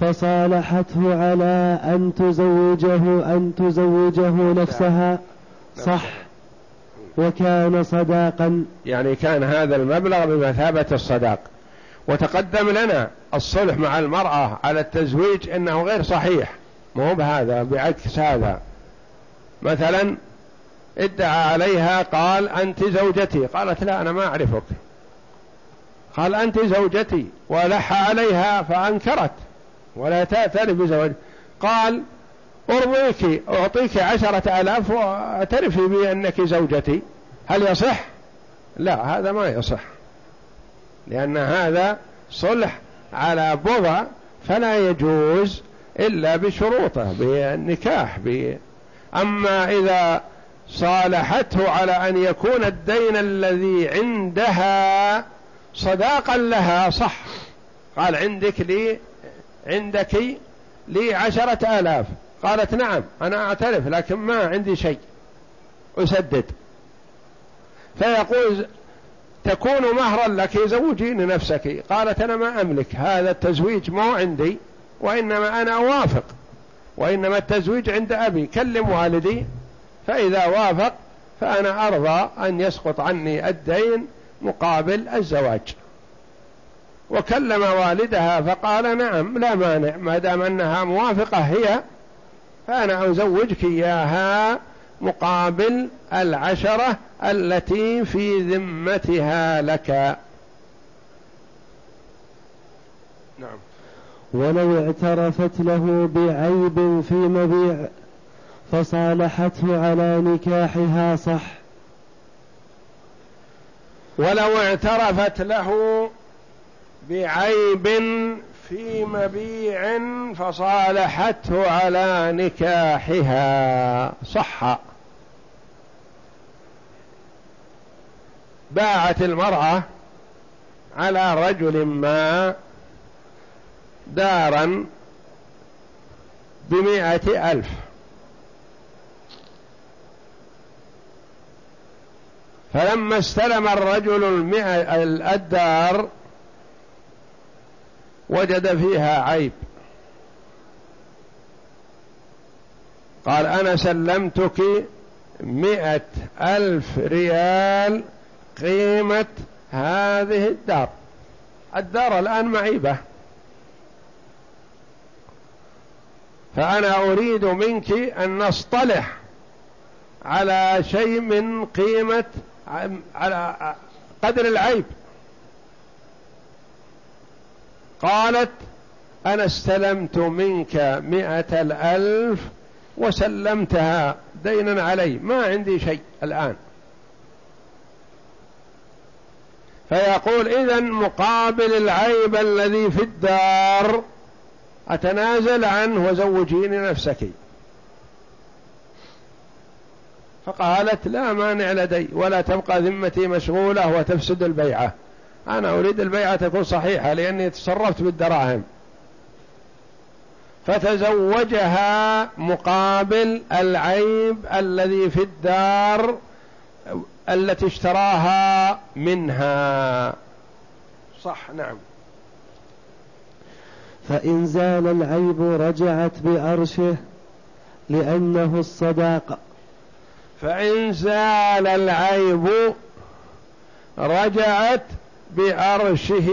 فصالحته على أن تزوجه أن تزوجه نفسها. صح. وكان صداقا. يعني كان هذا المبلغ بمثابة الصداق. وتقدم لنا الصلح مع المرأة على التزويج إنه غير صحيح. مو بهذا بعكس هذا. مثلا ادعى عليها قال أنت زوجتي. قالت لا أنا ما أعرفك. قال أنت زوجتي ولح عليها فأنكرت. ولا تأتي بزواج. قال أرضيك أعطيك عشرة آلاف وأعترفي بأنك زوجتي. هل يصح؟ لا هذا ما يصح. لأن هذا صلح على بضع فلا يجوز إلا بشروطه بالنكاح ب... أما إذا صالحته على أن يكون الدين الذي عندها صداقا لها صح. قال عندك لي عندك لي عشرة آلاف. قالت نعم أنا أعترف لكن ما عندي شيء. أسدد. فيقول تكون مهرا لك زوجيني نفسك قالت أنا ما أملك هذا التزويج مو عندي وإنما أنا أوافق. وإنما التزويج عند أبي كلم والدي فإذا وافق فأنا أرضى أن يسقط عني الدين مقابل الزواج. وكلم والدها فقال نعم لا مانع ما دام أنها موافقة هي فأنا أزوجك إياها مقابل العشرة التي في ذمتها لك. نعم. ولو اعترفت له بعيب في مبيع فصالحته على نكاحها صح. ولو اعترفت له بعيب في مبيع فصالحته على نكاحها. صح. باعت المرأة على رجل ما دارا بمائة ألف. فلما استلم الرجل الدار وجد فيها عيب. قال أنا سلمتك مئة ألف ريال قيمة هذه الدار. الدار الآن معيبة. فأنا أريد منك أن نصطلح على شيء من قيمة على قدر العيب. قالت أنا استلمت منك مئة الألف وسلمتها دينا علي. ما عندي شيء الآن. فيقول إذا مقابل العيب الذي في الدار أتنازل عنه وزوجيني نفسك. فقالت لا مانع لدي ولا تبقى ذمتي مشغولة وتفسد البيعة. أنا أريد البيعة تكون صحيحة لأني تصرفت بالدراهم. فتزوجها مقابل العيب الذي في الدار التي اشتراها منها. صح نعم. فإن زال العيب رجعت بأرشه لأنه الصداق. فإن زال العيب رجعت بعرشه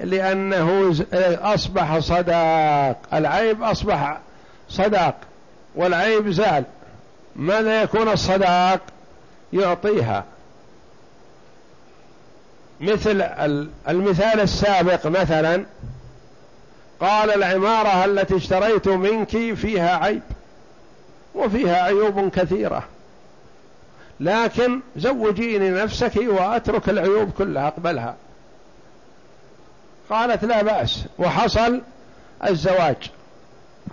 لأنه أصبح صداق. العيب أصبح صداق والعيب زال. ماذا يكون الصداق؟ يعطيها. مثل المثال السابق مثلا قال العمارة التي اشتريت منك فيها عيب وفيها عيوب كثيرة. لكن زوجيني نفسك وأترك العيوب كلها أقبلها. قالت لا بأس وحصل الزواج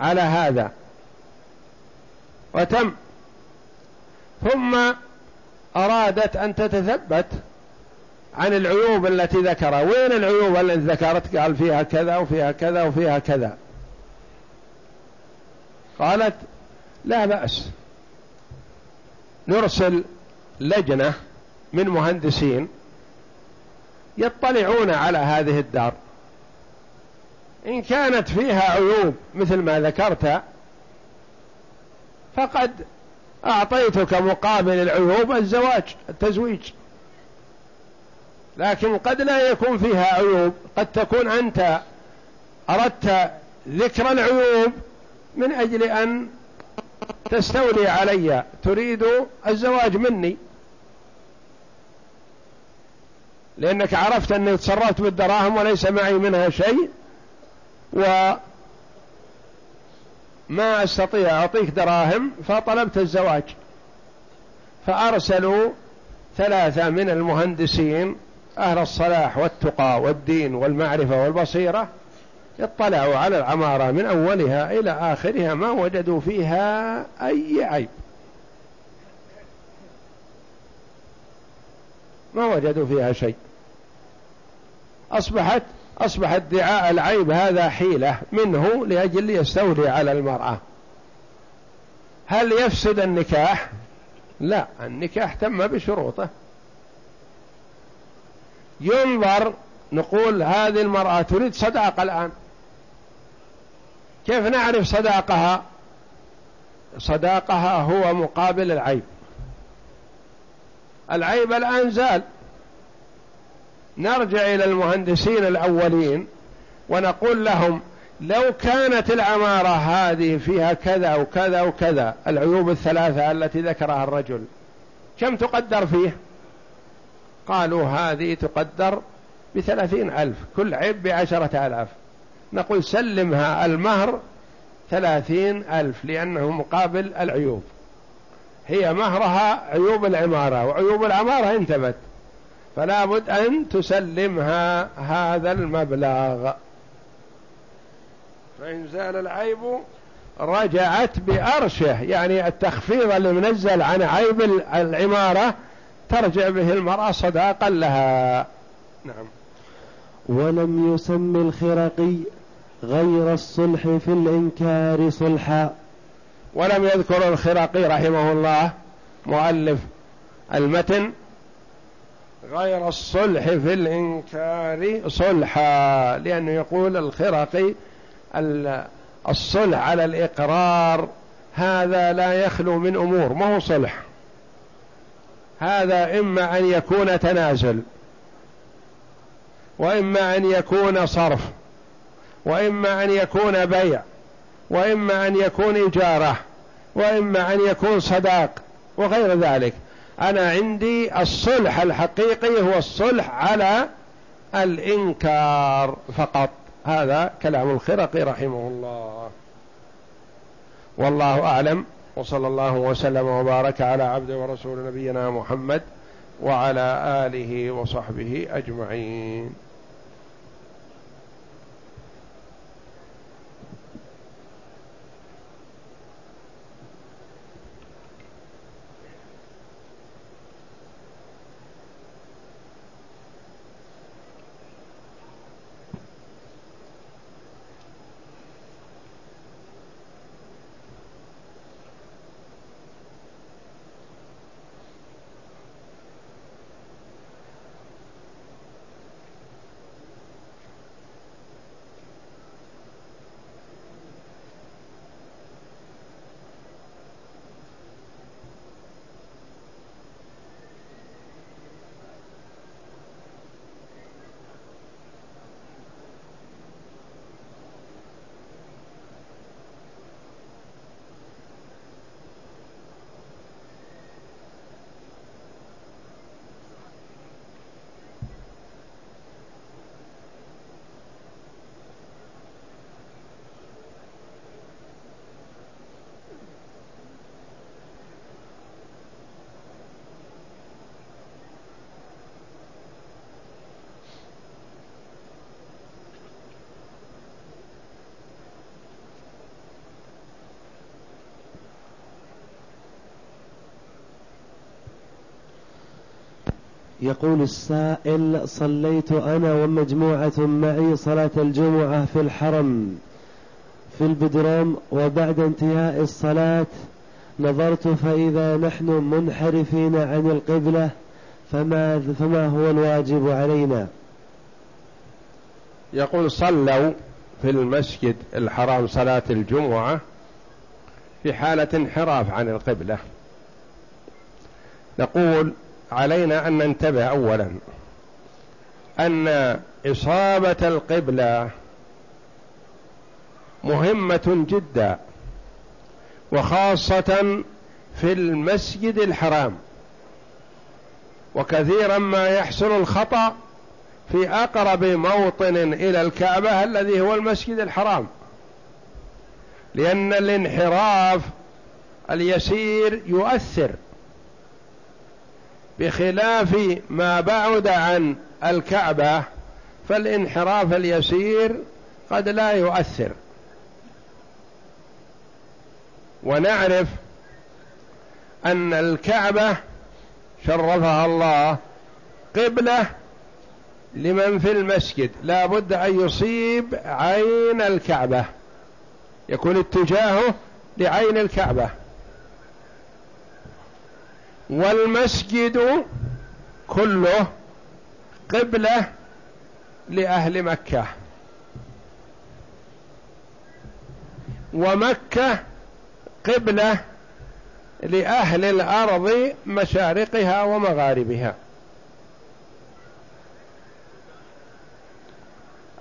على هذا. وتم. ثم أرادت أن تتثبت عن العيوب التي ذكرها. وين العيوب التي ذكرت؟ قال فيها كذا وفيها كذا وفيها كذا. قالت لا بأس. نرسل لجنة من مهندسين يطلعون على هذه الدار. إن كانت فيها عيوب مثل ما ذكرت فقد أعطيتك مقابل العيوب الزواج التزويج. لكن قد لا يكون فيها عيوب قد تكون أنت أردت ذكر العيوب من أجل أن تستولي علي تريد الزواج مني. لأنك عرفت أني تصرفت بالدراهم وليس معي منها شيء وما أستطيع أعطيك دراهم فطلبت الزواج. فأرسلوا ثلاثة من المهندسين أهل الصلاح والتقى والدين والمعرفة والبصيرة اطلعوا على العمارة من أولها إلى آخرها ما وجدوا فيها أي عيب. ما وجدوا فيها شيء. أصبحت أصبح ادعاء العيب هذا حيلة منه لأجل يستولي على المرأة. هل يفسد النكاح؟ لا النكاح تم بشروطه. ينظر نقول هذه المرأة تريد صداقة الآن. كيف نعرف صداقها؟ صداقها هو مقابل العيب. العيب الآن زال. نرجع إلى المهندسين الأولين ونقول لهم لو كانت العمارة هذه فيها كذا وكذا وكذا العيوب الثلاثة التي ذكرها الرجل كم تقدر فيه؟ قالوا هذه تقدر بثلاثين ألف كل عيب بعشرة آلاف. نقول سلمها المهر ثلاثين ألف لأنه مقابل العيوب. هي مهرها عيوب العمارة وعيوب العمارة انتبت فلا بد أن تسلمها هذا المبلغ. فإن زال العيب رجعت بأرشه يعني التخفيض اللي منزل عن عيب العمارة ترجع به المرأة صداقا لها. نعم. ولم يسم الخرقي غير الصلح في الإنكار صلحا. ولم يذكر الخرقي رحمه الله مؤلف المتن غير الصلح في الإنكار صلحا لأنه يقول الخرقي الصلح على الإقرار هذا لا يخلو من أمور ما هو صلح؟ هذا إما أن يكون تنازل وإما أن يكون صرف. وإما أن يكون بيع وإما أن يكون إجارة وإما أن يكون صداق وغير ذلك. أنا عندي الصلح الحقيقي هو الصلح على الإنكار فقط. هذا كلام الخرقي رحمه الله. والله أعلم. وصلى الله وسلم وبارك على عبد ورسول نبينا محمد وعلى آله وصحبه أجمعين. يقول السائل صليت أنا ومجموعة معي صلاة الجمعة في الحرم في البدروم وبعد انتهاء الصلاة نظرت فإذا نحن منحرفين عن القبلة فما, فما هو الواجب علينا؟ يقول صلوا في المسجد الحرام صلاة الجمعة في حالة انحراف عن القبلة. نقول علينا أن ننتبه أولا أن إصابة القبلة مهمة جدا وخاصة في المسجد الحرام وكثيرا ما يحصل الخطأ في أقرب موطن إلى الكعبة الذي هو المسجد الحرام لأن الانحراف اليسير يؤثر بخلاف ما بعد عن الكعبة فالانحراف اليسير قد لا يؤثر. ونعرف أن الكعبة شرفها الله قبلة لمن في المسجد. لا بد أن يصيب عين الكعبة. يكون اتجاهه لعين الكعبة. والمسجد كله قبلة لأهل مكة. ومكة قبلة لأهل الأرض مشارقها ومغاربها.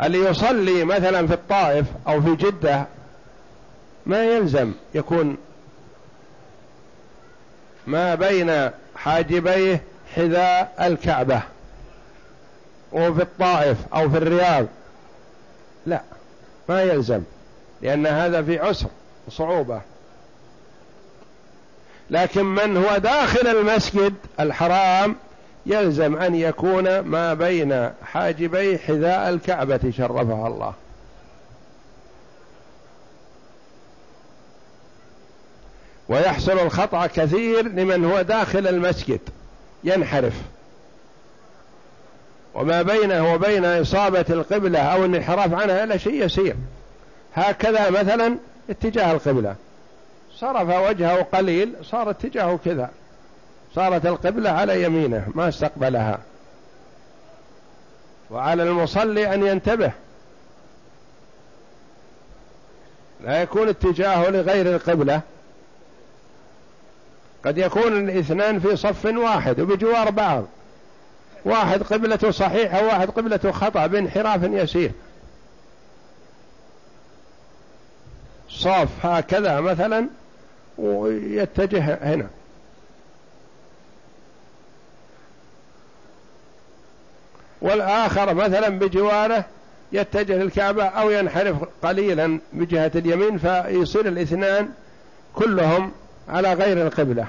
اللي يصلي مثلا في الطائف أو في جدة ما يلزم يكون ما بين حاجبيه حذاء الكعبة وفي الطائف أو في الرياض. لا ما يلزم لأن هذا في عسر وصعوبة. لكن من هو داخل المسجد الحرام يلزم أن يكون ما بين حاجبي حذاء الكعبة شرفها الله. ويحصل الخطأ كثير لمن هو داخل المسجد ينحرف. وما بينه وبين إصابة القبلة أو الانحراف عنها إلا شيء يسير. هكذا مثلا اتجاه القبلة. صرف وجهه قليل صار اتجاهه كذا. صارت القبلة على يمينه ما استقبلها. وعلى المصلي أن ينتبه. لا يكون اتجاهه لغير القبلة. قد يكون الاثنان في صف واحد وبجوار بعض. واحد قبلته صحيحة وواحد قبلته خطأ بانحراف يسير. صاف هكذا مثلا ويتجه هنا. والآخر مثلا بجواره يتجه للكعبة أو ينحرف قليلا بجهة اليمين فيصير الاثنان كلهم على غير القبلة.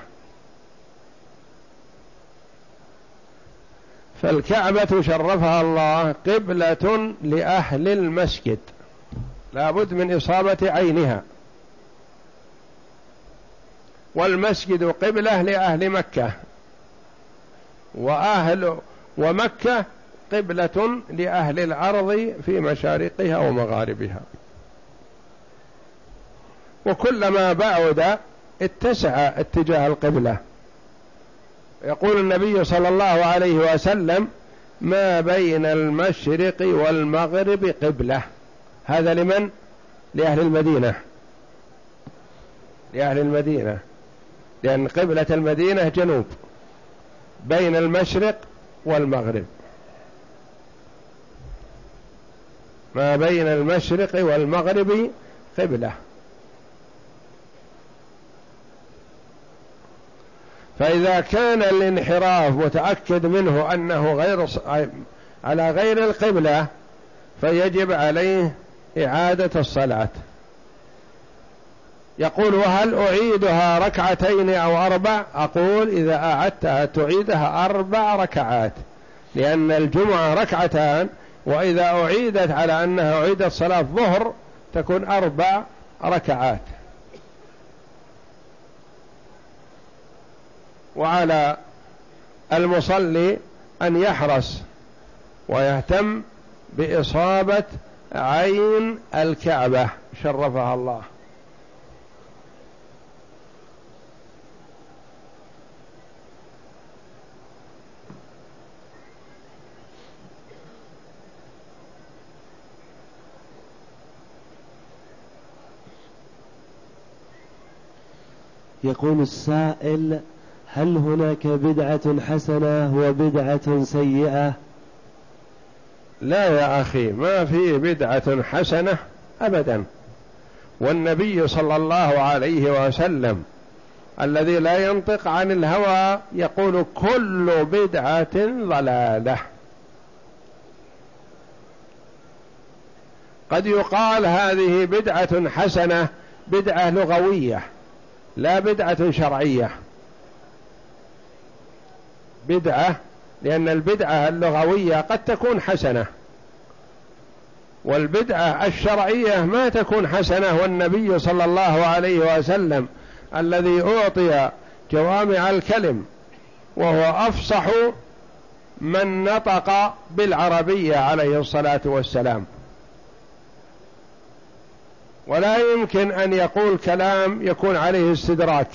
فالكعبة شرفها الله قبلة لأهل المسجد. لابد من إصابة عينها. والمسجد قبلة لأهل مكة. وأهل ومكة قبلة لأهل الأرض في مشارقها ومغاربها. وكلما بعد اتسع اتجاه القبلة. يقول النبي صلى الله عليه وسلم ما بين المشرق والمغرب قبلة. هذا لمن؟ لأهل المدينة. لأهل المدينة. لأن قبلة المدينة جنوب بين المشرق والمغرب. ما بين المشرق والمغرب قبلة. فإذا كان الانحراف متأكد منه أنه غير على غير القبلة فيجب عليه إعادة الصلاة. يقول وهل أعيدها ركعتين أو أربع؟ أقول إذا أعدتها تعيدها أربع ركعات لأن الجمعة ركعتان وإذا أعيدت على أنها أعيدت صلاة ظهر تكون أربع ركعات. وعلى المصلي أن يحرص ويهتم بإصابة عين الكعبة شرفها الله. يقول السائل هل هناك بدعة حسنة وبدعة سيئة؟ لا يا أخي ما في بدعة حسنة أبدا. والنبي صلى الله عليه وسلم الذي لا ينطق عن الهوى يقول كل بدعة ضلالة. قد يقال هذه بدعة حسنة بدعة لغوية لا بدعة شرعية. بدعة لأن البدعة اللغوية قد تكون حسنة. والبدعة الشرعية ما تكون حسنة والنبي صلى الله عليه وسلم الذي أعطي جوامع الكلم وهو أفصح من نطق بالعربية عليه الصلاة والسلام. ولا يمكن أن يقول كلام يكون عليه استدراك.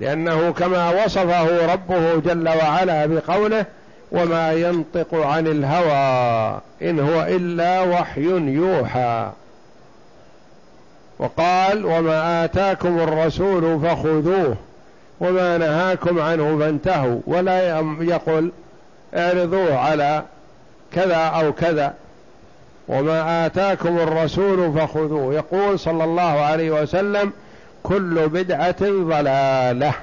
لأنه كما وصفه ربه جل وعلا بقوله وما ينطق عن الهوى إن هو إلا وحي يوحى. وقال وما آتاكم الرسول فخذوه وما نهاكم عنه فانتهوا. ولا يقول اعرضوه على كذا أو كذا. وما آتاكم الرسول فخذوه. يقول صلى الله عليه وسلم كل بدعة ضلالة.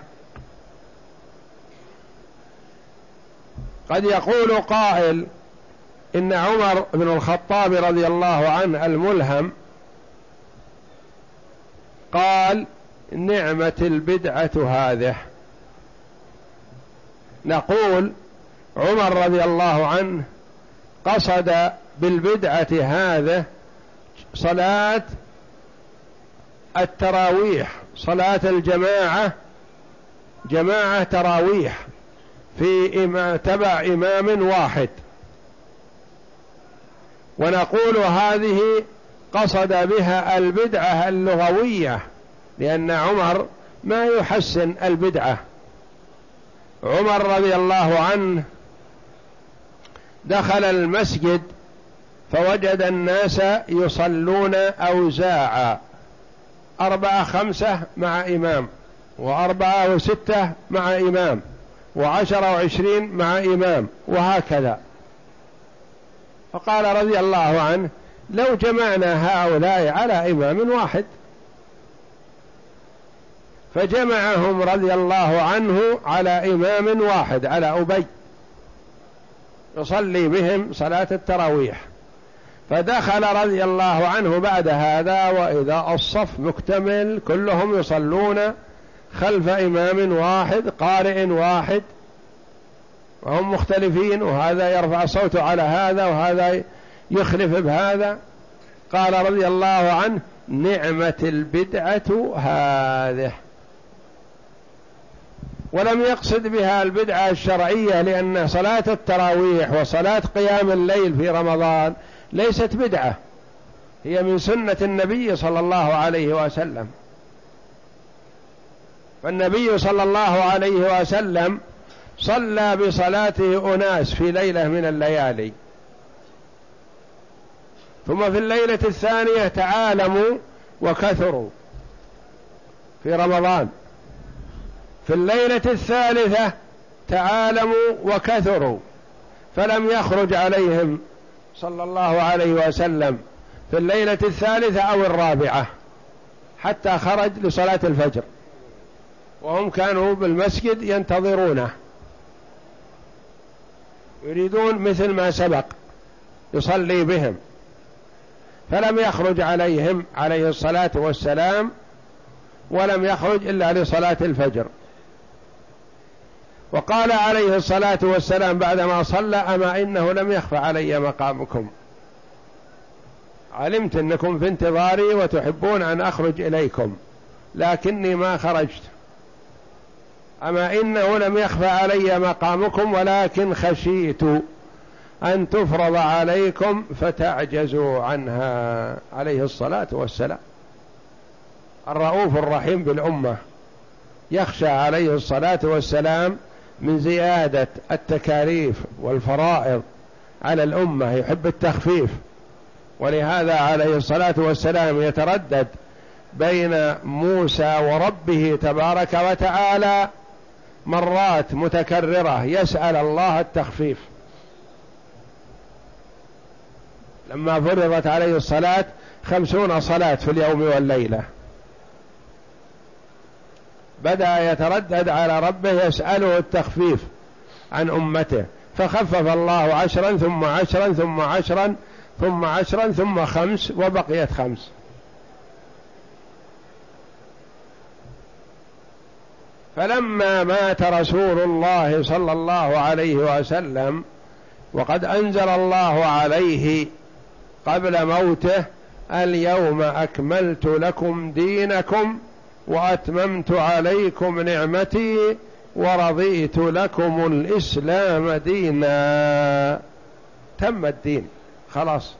قد يقول قائل إن عمر بن الخطاب رضي الله عنه الملهم قال نعمة البدعة هذه. نقول عمر رضي الله عنه قصد بالبدعة هذه صلاة التراويح صلاة الجماعة جماعة تراويح في تبع إمام واحد. ونقول هذه قصد بها البدعة اللغوية لأن عمر ما يحسن البدعة. عمر رضي الله عنه دخل المسجد فوجد الناس يصلون أوزاعا. أربعة خمسة مع إمام وأربعة وستة مع إمام وعشرة وعشرين مع إمام وهكذا. فقال رضي الله عنه لو جمعنا هؤلاء على إمام واحد. فجمعهم رضي الله عنه على إمام واحد على أبي يصلي بهم صلاة التراويح. فدخل رضي الله عنه بعد هذا وإذا الصف مكتمل كلهم يصلون خلف إمام واحد قارئ واحد وهم مختلفين وهذا يرفع صوته على هذا وهذا يخلف بهذا. قال رضي الله عنه نعمة البدعة هذه. ولم يقصد بها البدعة الشرعية لأن صلاة التراويح وصلاة قيام الليل في رمضان ليست بدعة. هي من سنة النبي صلى الله عليه وسلم. فالنبي صلى الله عليه وسلم صلى بصلاته أناس في ليلة من الليالي. ثم في الليلة الثانية تعالموا وكثروا في رمضان. في الليلة الثالثة تعالموا وكثروا فلم يخرج عليهم صلى الله عليه وسلم في الليلة الثالثة أو الرابعة حتى خرج لصلاة الفجر. وهم كانوا بالمسجد ينتظرونه. يريدون مثل ما سبق يصلي بهم. فلم يخرج عليهم عليه الصلاة والسلام ولم يخرج إلا لصلاة الفجر. وقال عليه الصلاة والسلام بعدما صلى أما إنه لم يخفى علي مقامكم؟ علمت أنكم في انتظاري وتحبون أن أخرج إليكم لكني ما خرجت. أما إنه لم يخفى علي مقامكم ولكن خشيت أن تفرض عليكم فتعجزوا عنها. عليه الصلاة والسلام. الرؤوف الرحيم بالأمة. يخشى عليه الصلاة والسلام من زيادة التكاليف والفرائض على الأمة يحب التخفيف. ولهذا عليه الصلاة والسلام يتردد بين موسى وربه تبارك وتعالى مرات متكررة يسأل الله التخفيف. لما فرضت عليه الصلاة خمسون صلاة في اليوم والليلة. بدأ يتردد على ربه يسأله التخفيف عن أمته. فخفف الله عشرا ثم عشرا ثم عشرا ثم عشرا ثم خمس وبقيت خمس. فلما مات رسول الله صلى الله عليه وسلم وقد أنزل الله عليه قبل موته اليوم أكملت لكم دينكم وأتممت عليكم نعمتي ورضيت لكم الإسلام دينا. تم الدين. خلاص.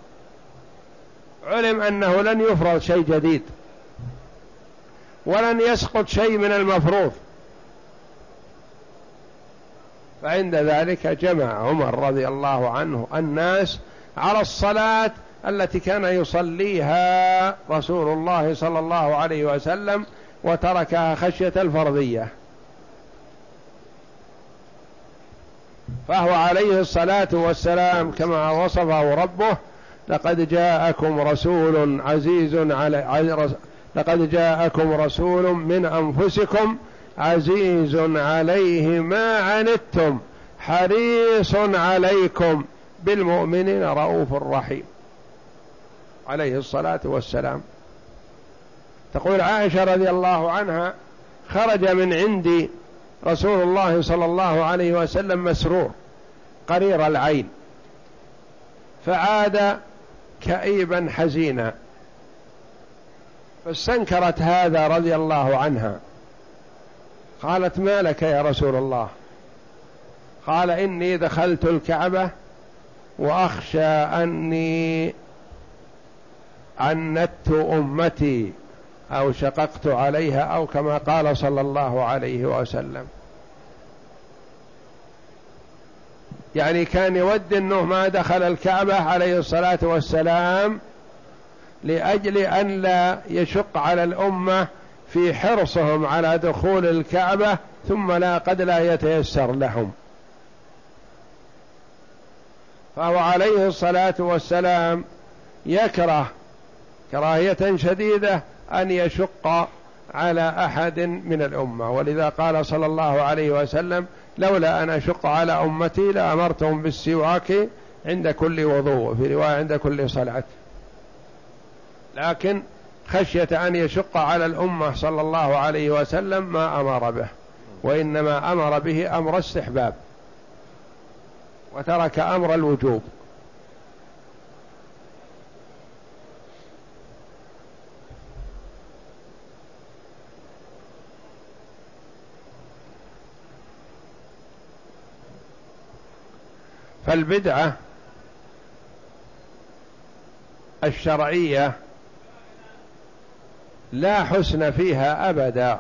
علم أنه لن يفرض شيء جديد. ولن يسقط شيء من المفروض. فعند ذلك جمع عمر رضي الله عنه الناس على الصلاة التي كان يصليها رسول الله صلى الله عليه وسلم وتركها خشية الفرضية. فهو عليه الصلاة والسلام كما وصفه ربه لقد جاءكم رسول عزيز على لقد جاءكم رسول من أنفسكم عزيز عليه ما عنتم حريص عليكم بالمؤمنين رؤوف رحيم. عليه الصلاة والسلام. تقول عائشة رضي الله عنها خرج من عندي رسول الله صلى الله عليه وسلم مسرور قرير العين فعاد كئيبا حزينا فاستنكرت هذا رضي الله عنها قالت ما لك يا رسول الله؟ قال إني دخلت الكعبة وأخشى أني عنت أمتي. أو شققت عليها أو كما قال صلى الله عليه وسلم. يعني كان يود أنه ما دخل الكعبة عليه الصلاة والسلام لأجل أن لا يشق على الأمة في حرصهم على دخول الكعبة ثم لا قد لا يتيسر لهم. فهو عليه الصلاة والسلام يكره كراهية شديدة أن يشق على أحد من الأمة. ولذا قال صلى الله عليه وسلم لولا أن أشق على أمتي لأمرتهم بالسواك عند كل وضوء في رواية عند كل صلاة. لكن خشية أن يشق على الأمة صلى الله عليه وسلم ما أمر به وإنما أمر به أمر استحباب وترك أمر الوجوب. فالبدعة الشرعية لا حسن فيها أبدا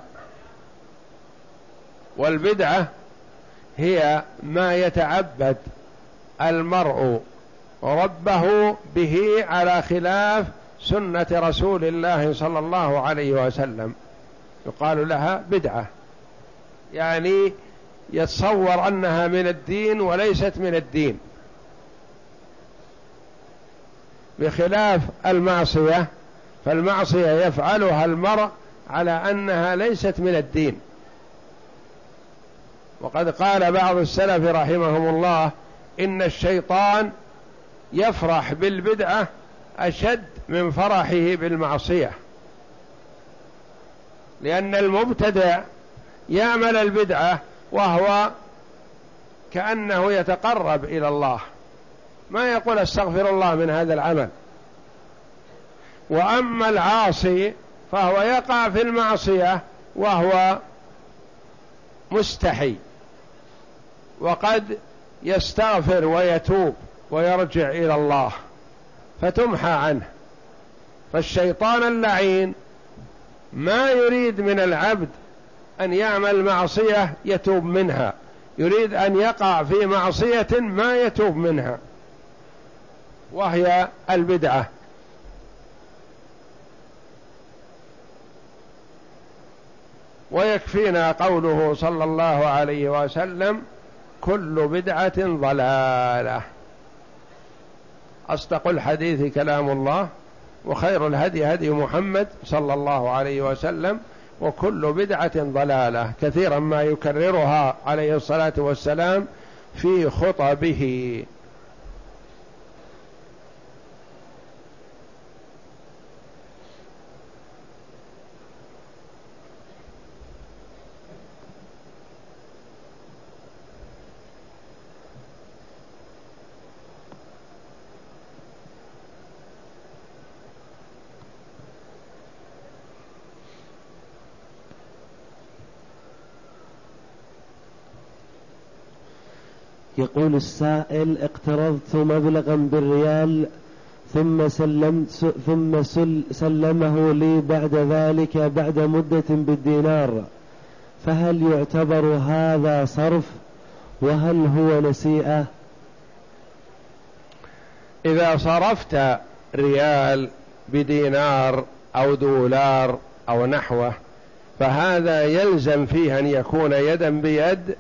والبدعة هي ما يتعبد المرء ربه به على خلاف سنة رسول الله صلى الله عليه وسلم. يقال لها بدعة يعني يتصور أنها من الدين وليست من الدين. بخلاف المعصية فالمعصية يفعلها المرء على أنها ليست من الدين. وقد قال بعض السلف رحمهم الله إن الشيطان يفرح بالبدعة أشد من فرحه بالمعصية. لأن المبتدع يعمل البدعة وهو كأنه يتقرب إلى الله. ما يقول أستغفر الله من هذا العمل. وأما العاصي فهو يقع في المعصية وهو مستحي. وقد يستغفر ويتوب ويرجع إلى الله. فتمحى عنه. فالشيطان اللعين ما يريد من العبد أن يعمل معصية يتوب منها. يريد أن يقع في معصية ما يتوب منها. وهي البدعة. ويكفينا قوله صلى الله عليه وسلم كل بدعة ضلالة. أصدق الحديث كلام الله وخير الهدي هدي محمد صلى الله عليه وسلم وكل بدعة ضلالة كثيرا ما يكررها عليه الصلاة والسلام في خطبه. يقول السائل اقترضت مبلغا بالريال ثم سلمت ثم سلمه لي بعد ذلك بعد مدة بالدينار. فهل يعتبر هذا صرف؟ وهل هو نسيئة؟ إذا صرفت ريال بدينار أو دولار أو نحوه فهذا يلزم فيه أن يكون يدا بيد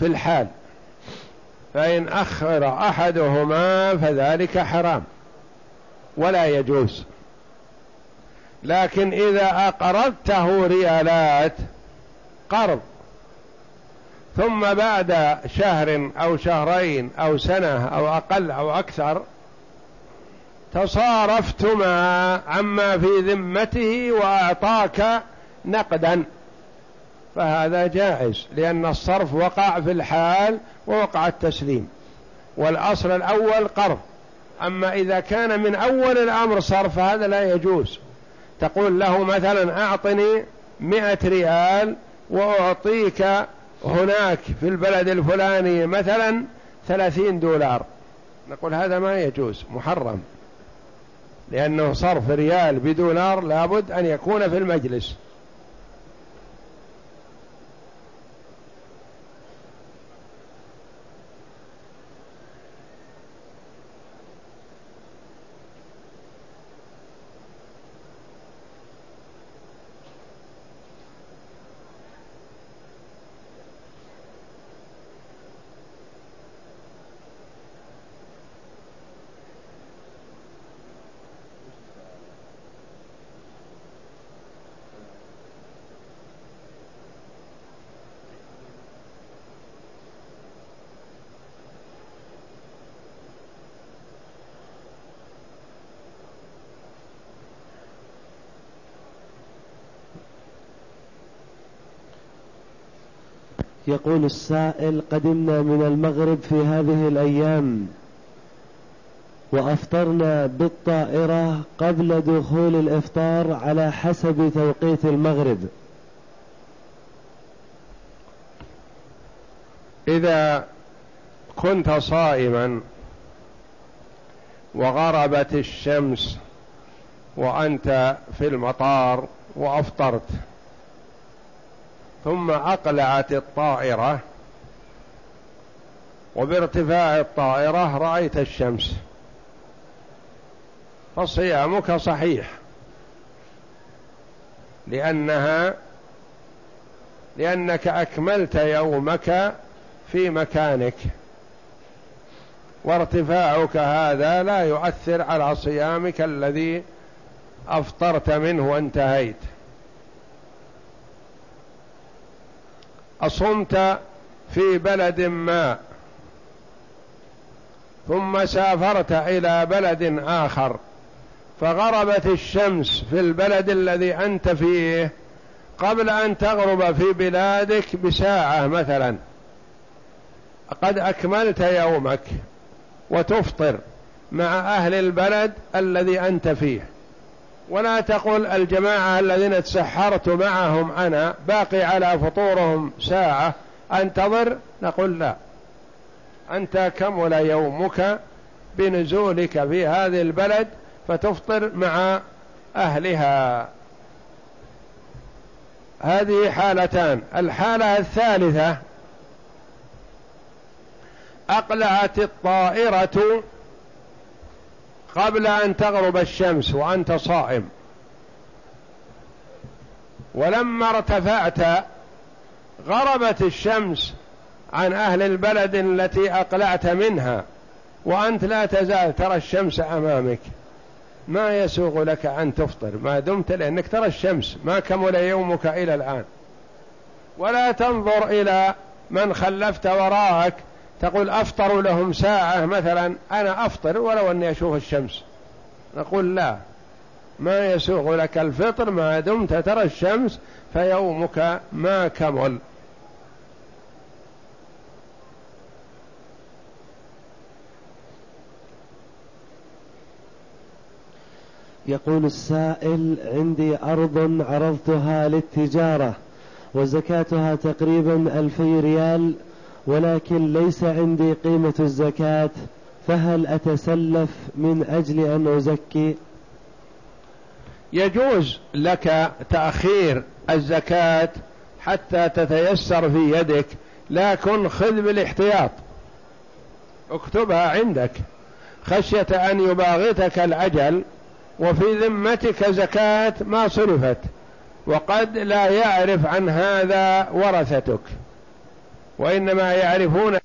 في الحال. فإن أخر أحدهما فذلك حرام ولا يجوز. لكن إذا أقرضته ريالات قرض. ثم بعد شهر أو شهرين أو سنة أو أقل أو أكثر تصارفتما عما في ذمته وأعطاك نقدا. فهذا جائز لأن الصرف وقع في الحال ووقع التسليم. والأصل الأول قرض. أما إذا كان من أول الأمر صرف هذا لا يجوز. تقول له مثلا أعطني مئة ريال وأعطيك هناك في البلد الفلاني مثلا ثلاثين دولار. نقول هذا ما يجوز محرم. لأنه صرف ريال بدولار لابد أن يكون في المجلس. يقول السائل قدمنا من المغرب في هذه الأيام وأفطرنا بالطائرة قبل دخول الإفطار على حسب توقيت المغرب. إذا كنت صائما وغربت الشمس وأنت في المطار وأفطرت ثم أقلعت الطائرة وبارتفاع الطائرة رأيت الشمس. فصيامك صحيح لأنها لأنك أكملت يومك في مكانك. وارتفاعك هذا لا يؤثر على صيامك الذي أفطرت منه وانتهيت. أصمت في بلد ما. ثم سافرت إلى بلد آخر. فغربت الشمس في البلد الذي أنت فيه قبل أن تغرب في بلادك بساعة مثلا. قد أكملت يومك وتفطر مع أهل البلد الذي أنت فيه. ولا تقل الجماعة الذين تسحرت معهم أنا باقي على فطورهم ساعة أنتظر؟ نقول لا. أنت كمل يومك بنزولك في هذه البلد فتفطر مع أهلها. هذه حالتان. الحالة الثالثة أقلعت الطائرة قبل أن تغرب الشمس وأنت صائم. ولما ارتفعت غربت الشمس عن أهل البلد التي أقلعت منها وأنت لا تزال ترى الشمس أمامك. ما يسوغ لك أن تفطر ما دمت لأنك ترى الشمس ما كمل يومك إلى الآن. ولا تنظر إلى من خلفت وراءك تقول أفطروا لهم ساعة مثلا أنا أفطر ولو أني أشوف الشمس. نقول لا ما يسوغ لك الفطر ما دمت ترى الشمس فيومك ما كمل. يقول السائل عندي أرض عرضتها للتجارة وزكاتها تقريبا ألفي ريال ولكن ليس عندي قيمة الزكاة فهل أتسلف من أجل أن أزكي؟ يجوز لك تأخير الزكاة حتى تتيسر في يدك لكن خذ بالاحتياط. اكتبها عندك. خشية أن يباغتك الأجل وفي ذمتك زكاة ما صرفت وقد لا يعرف عن هذا ورثتك. وإنما يعرفون